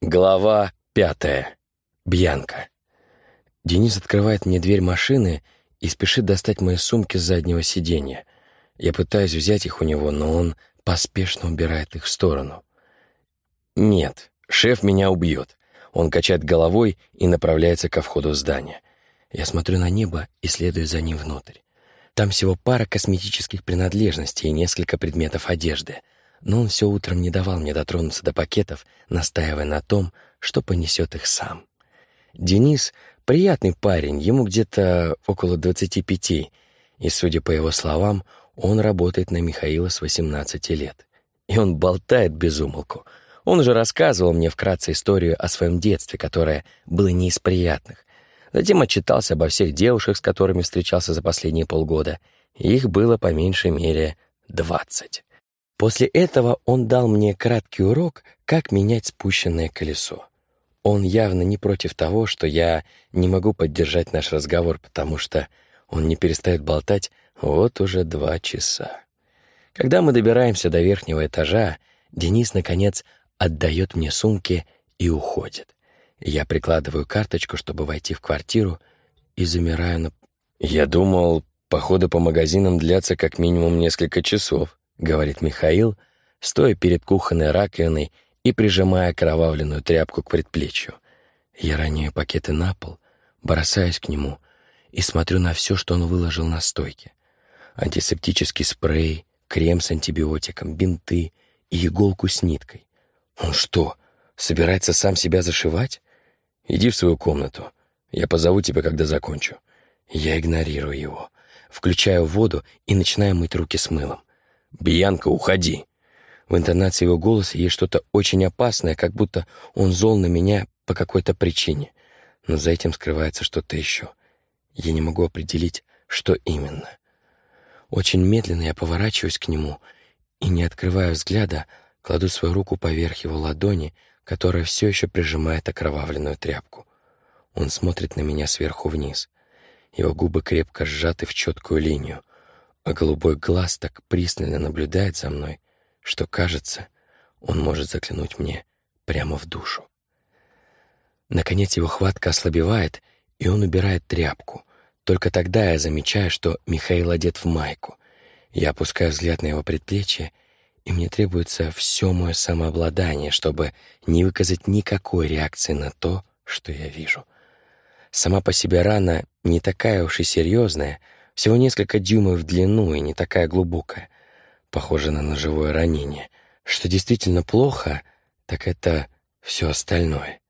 Глава пятая. Бьянка. Денис открывает мне дверь машины и спешит достать мои сумки с заднего сиденья. Я пытаюсь взять их у него, но он поспешно убирает их в сторону. «Нет, шеф меня убьет». Он качает головой и направляется ко входу в здание. Я смотрю на небо и следую за ним внутрь. Там всего пара косметических принадлежностей и несколько предметов одежды — но он все утром не давал мне дотронуться до пакетов, настаивая на том, что понесет их сам. Денис — приятный парень, ему где-то около 25, и, судя по его словам, он работает на Михаила с 18 лет. И он болтает без умолку. Он уже рассказывал мне вкратце историю о своем детстве, которое было не из приятных. Затем отчитался обо всех девушек, с которыми встречался за последние полгода. Их было по меньшей мере двадцать. После этого он дал мне краткий урок, как менять спущенное колесо. Он явно не против того, что я не могу поддержать наш разговор, потому что он не перестает болтать вот уже два часа. Когда мы добираемся до верхнего этажа, Денис, наконец, отдает мне сумки и уходит. Я прикладываю карточку, чтобы войти в квартиру, и замираю на... Я думал, походы по магазинам длятся как минимум несколько часов. — говорит Михаил, стоя перед кухонной раковиной и прижимая кровавленную тряпку к предплечью. Я роняю пакеты на пол, бросаюсь к нему и смотрю на все, что он выложил на стойке. Антисептический спрей, крем с антибиотиком, бинты и иголку с ниткой. Он что, собирается сам себя зашивать? Иди в свою комнату. Я позову тебя, когда закончу. Я игнорирую его, включаю воду и начинаю мыть руки с мылом. «Бьянка, уходи!» В интонации его голоса есть что-то очень опасное, как будто он зол на меня по какой-то причине. Но за этим скрывается что-то еще. Я не могу определить, что именно. Очень медленно я поворачиваюсь к нему и, не открывая взгляда, кладу свою руку поверх его ладони, которая все еще прижимает окровавленную тряпку. Он смотрит на меня сверху вниз. Его губы крепко сжаты в четкую линию а голубой глаз так пристально наблюдает за мной, что, кажется, он может заглянуть мне прямо в душу. Наконец его хватка ослабевает, и он убирает тряпку. Только тогда я замечаю, что Михаил одет в майку. Я опускаю взгляд на его предплечье, и мне требуется все мое самообладание, чтобы не выказать никакой реакции на то, что я вижу. Сама по себе рана не такая уж и серьезная — всего несколько дюймов в длину и не такая глубокая. Похоже на ножевое ранение. Что действительно плохо, так это все остальное.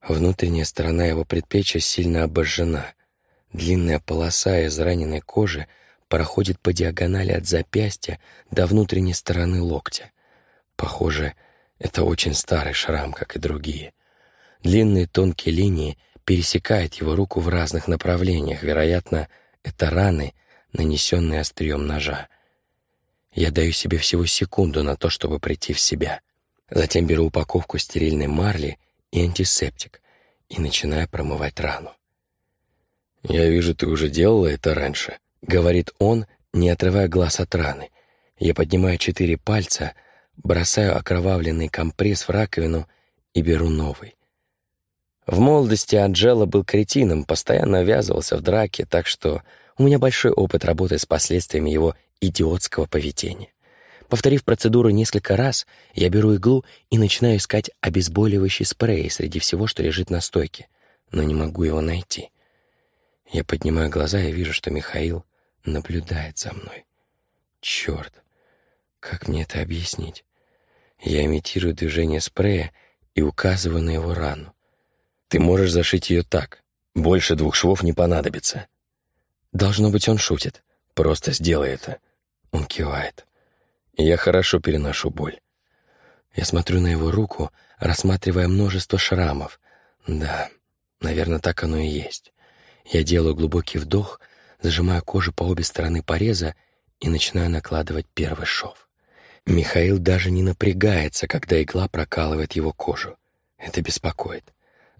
Внутренняя сторона его предплечья сильно обожжена. Длинная полоса из раненой кожи проходит по диагонали от запястья до внутренней стороны локтя. Похоже, это очень старый шрам, как и другие. Длинные тонкие линии пересекают его руку в разных направлениях, вероятно, это раны, нанесенные острием ножа. Я даю себе всего секунду на то, чтобы прийти в себя. Затем беру упаковку стерильной марли и антисептик и начинаю промывать рану. «Я вижу, ты уже делала это раньше», — говорит он, не отрывая глаз от раны. Я поднимаю четыре пальца, бросаю окровавленный компресс в раковину и беру новый. В молодости Анджела был кретином, постоянно ввязывался в драки, так что у меня большой опыт работы с последствиями его идиотского поведения. Повторив процедуру несколько раз, я беру иглу и начинаю искать обезболивающий спрей среди всего, что лежит на стойке, но не могу его найти. Я поднимаю глаза и вижу, что Михаил наблюдает за мной. Черт, как мне это объяснить? Я имитирую движение спрея и указываю на его рану. Ты можешь зашить ее так. Больше двух швов не понадобится. Должно быть, он шутит. Просто сделай это. Он кивает. Я хорошо переношу боль. Я смотрю на его руку, рассматривая множество шрамов. Да, наверное, так оно и есть. Я делаю глубокий вдох, зажимаю кожу по обе стороны пореза и начинаю накладывать первый шов. Михаил даже не напрягается, когда игла прокалывает его кожу. Это беспокоит.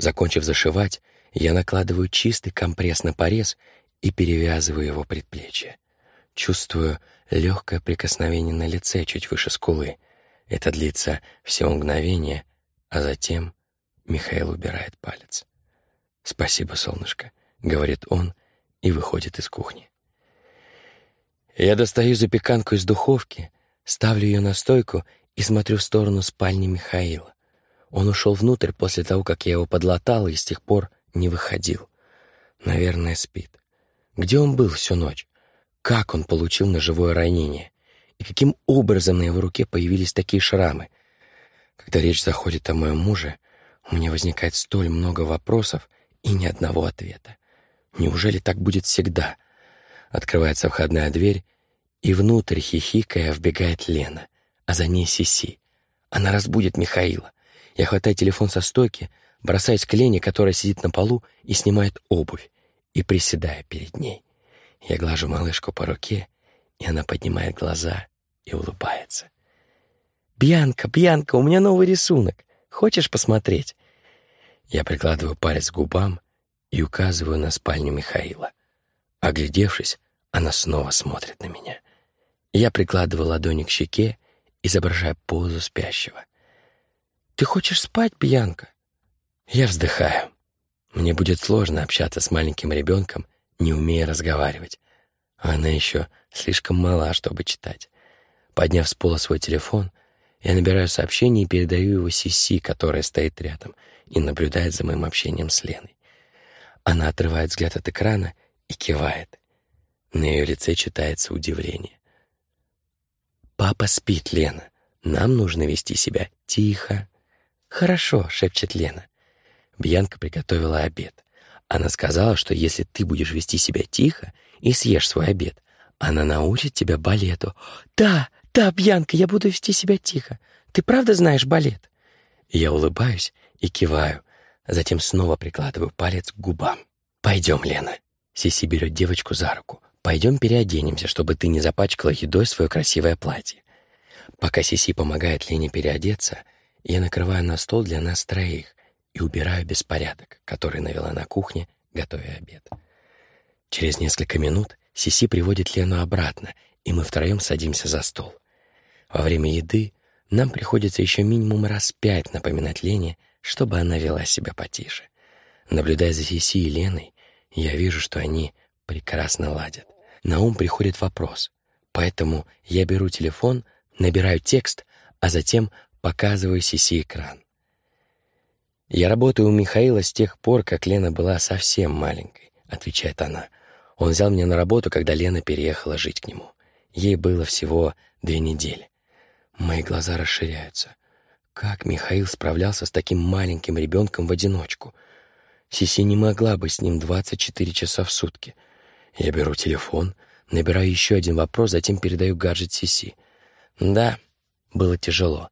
Закончив зашивать, я накладываю чистый компресс на порез и перевязываю его предплечье. Чувствую легкое прикосновение на лице чуть выше скулы. Это длится всего мгновение, А затем Михаил убирает палец. «Спасибо, солнышко», — говорит он и выходит из кухни. Я достаю запеканку из духовки, ставлю ее на стойку и смотрю в сторону спальни Михаила. Он ушел внутрь после того, как я его подлатал, и с тех пор не выходил. Наверное, спит. Где он был всю ночь? Как он получил ножевое ранение? И каким образом на его руке появились такие шрамы? Когда речь заходит о моем муже, у меня возникает столь много вопросов и ни одного ответа. Неужели так будет всегда? Открывается входная дверь, и внутрь, хихикая, вбегает Лена, а за ней Сиси. Она разбудит Михаила. Я хватаю телефон со стойки, бросаюсь к Лене, которая сидит на полу и снимает обувь, и приседаю перед ней. Я глажу малышку по руке, и она поднимает глаза и улыбается. «Бьянка, Бьянка, у меня новый рисунок. Хочешь посмотреть?» Я прикладываю палец к губам и указываю на спальню Михаила. Оглядевшись, она снова смотрит на меня. Я прикладываю ладони к щеке, изображая позу спящего. «Ты хочешь спать, Бьянка?» Я вздыхаю. Мне будет сложно общаться с маленьким ребенком, не умея разговаривать. Она еще слишком мала, чтобы читать. Подняв с пола свой телефон, я набираю сообщение и передаю его Сиси, которая стоит рядом и наблюдает за моим общением с Леной. Она отрывает взгляд от экрана и кивает. На ее лице читается удивление. «Папа спит, Лена. Нам нужно вести себя тихо». «Хорошо», — шепчет Лена. Бьянка приготовила обед. Она сказала, что если ты будешь вести себя тихо и съешь свой обед, она научит тебя балету. «Да, да, Бьянка, я буду вести себя тихо. Ты правда знаешь балет?» Я улыбаюсь и киваю, затем снова прикладываю палец к губам. «Пойдем, Лена». Сиси берет девочку за руку. «Пойдем переоденемся, чтобы ты не запачкала едой свое красивое платье». Пока Сиси помогает Лене переодеться, я накрываю на стол для нас троих, и убираю беспорядок, который навела на кухне, готовя обед. Через несколько минут Сиси приводит Лену обратно, и мы втроем садимся за стол. Во время еды нам приходится еще минимум раз пять напоминать Лене, чтобы она вела себя потише. Наблюдая за Сиси и Леной, я вижу, что они прекрасно ладят. На ум приходит вопрос, поэтому я беру телефон, набираю текст, а затем показываю Сиси экран. «Я работаю у Михаила с тех пор, как Лена была совсем маленькой», — отвечает она. «Он взял меня на работу, когда Лена переехала жить к нему. Ей было всего две недели. Мои глаза расширяются. Как Михаил справлялся с таким маленьким ребенком в одиночку? Сиси не могла бы с ним 24 часа в сутки. Я беру телефон, набираю еще один вопрос, затем передаю гаджет Сиси. Да, было тяжело,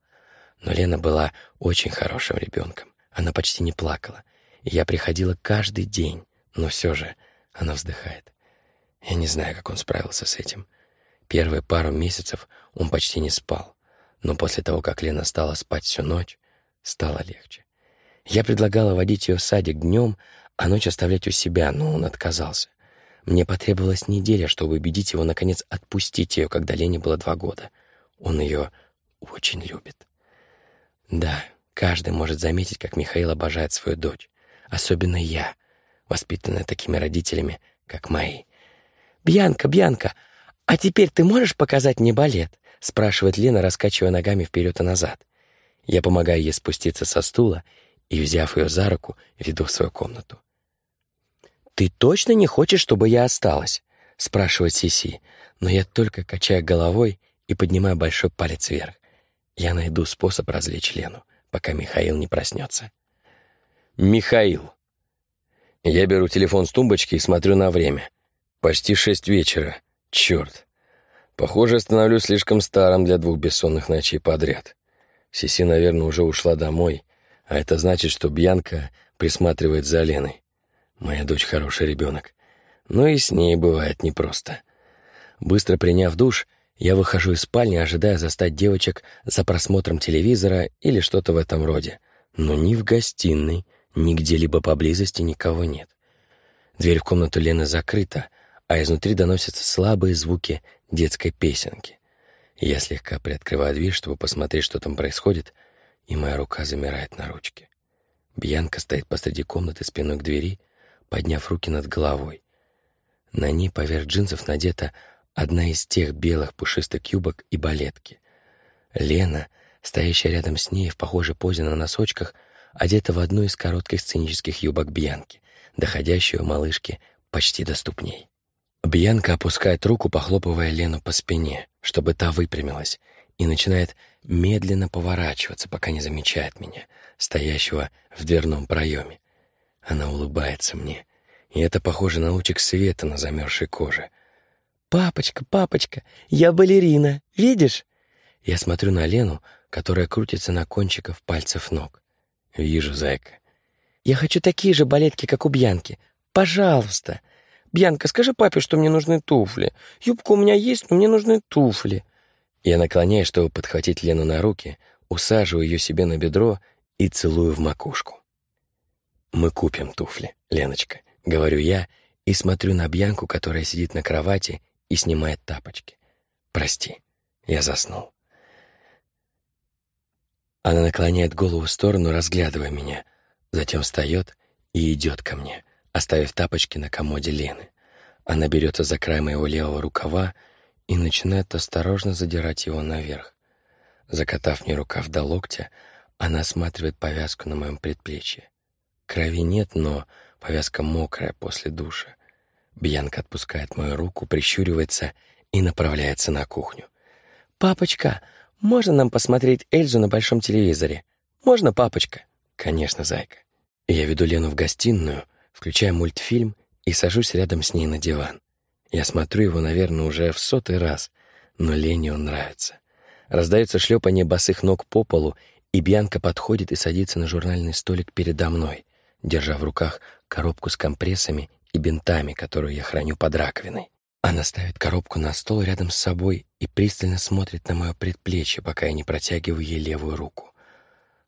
но Лена была очень хорошим ребенком. Она почти не плакала. И я приходила каждый день, но все же она вздыхает. Я не знаю, как он справился с этим. Первые пару месяцев он почти не спал, но после того, как Лена стала спать всю ночь, стало легче. Я предлагала водить ее в садик днем, а ночь оставлять у себя, но он отказался. Мне потребовалась неделя, чтобы убедить его, наконец, отпустить ее, когда Лене было два года. Он ее очень любит. Да, Каждый может заметить, как Михаил обожает свою дочь. Особенно я, воспитанная такими родителями, как мои. «Бьянка, Бьянка, а теперь ты можешь показать мне балет?» спрашивает Лена, раскачивая ногами вперед и назад. Я помогаю ей спуститься со стула и, взяв ее за руку, веду в свою комнату. «Ты точно не хочешь, чтобы я осталась?» спрашивает Сиси, но я только качаю головой и поднимаю большой палец вверх. Я найду способ развлечь Лену пока Михаил не проснется. Михаил. Я беру телефон с тумбочки и смотрю на время. Почти шесть вечера. Черт. Похоже, становлюсь слишком старым для двух бессонных ночей подряд. Сиси, наверное, уже ушла домой, а это значит, что Бьянка присматривает за Леной. Моя дочь хороший ребенок. Но и с ней бывает непросто. Быстро приняв душ, я выхожу из спальни, ожидая застать девочек за просмотром телевизора или что-то в этом роде. Но ни в гостиной, ни где-либо поблизости никого нет. Дверь в комнату Лены закрыта, а изнутри доносятся слабые звуки детской песенки. Я слегка приоткрываю дверь, чтобы посмотреть, что там происходит, и моя рука замирает на ручке. Бьянка стоит посреди комнаты спиной к двери, подняв руки над головой. На ней поверх джинсов надета одна из тех белых пушистых юбок и балетки. Лена, стоящая рядом с ней в похожей позе на носочках, одета в одну из коротких сценических юбок Бьянки, доходящую малышке почти до ступней. Бьянка опускает руку, похлопывая Лену по спине, чтобы та выпрямилась, и начинает медленно поворачиваться, пока не замечает меня, стоящего в дверном проеме. Она улыбается мне, и это похоже на лучик света на замерзшей коже. «Папочка, папочка, я балерина, видишь?» Я смотрю на Лену, которая крутится на кончиках пальцев ног. «Вижу, зайка». «Я хочу такие же балетки, как у Бьянки. Пожалуйста!» «Бьянка, скажи папе, что мне нужны туфли. Юбка у меня есть, но мне нужны туфли». Я наклоняюсь, чтобы подхватить Лену на руки, усаживаю ее себе на бедро и целую в макушку. «Мы купим туфли, Леночка», — говорю я и смотрю на Бьянку, которая сидит на кровати и снимает тапочки. «Прости, я заснул». Она наклоняет голову в сторону, разглядывая меня, затем встает и идет ко мне оставив тапочки на комоде Лены. Она берется за край моего левого рукава и начинает осторожно задирать его наверх. Закатав мне рукав до локтя, она осматривает повязку на моем предплечье. Крови нет, но повязка мокрая после душа. Бьянка отпускает мою руку, прищуривается и направляется на кухню. «Папочка, можно нам посмотреть Эльзу на большом телевизоре? Можно, папочка?» «Конечно, зайка». Я веду Лену в гостиную — включаю мультфильм и сажусь рядом с ней на диван. Я смотрю его, наверное, уже в сотый раз, но Лене он нравится. Раздается шлепание босых ног по полу, и Бьянка подходит и садится на журнальный столик передо мной, держа в руках коробку с компрессами и бинтами, которую я храню под раковиной. Она ставит коробку на стол рядом с собой и пристально смотрит на мое предплечье, пока я не протягиваю ей левую руку.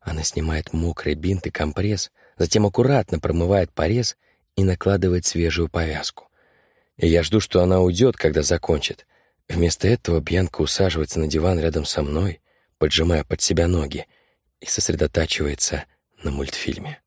Она снимает мокрый бинт и компресс, затем аккуратно промывает порез и накладывает свежую повязку. И я жду, что она уйдет, когда закончит. Вместо этого Бьянка усаживается на диван рядом со мной, поджимая под себя ноги, и сосредотачивается на мультфильме.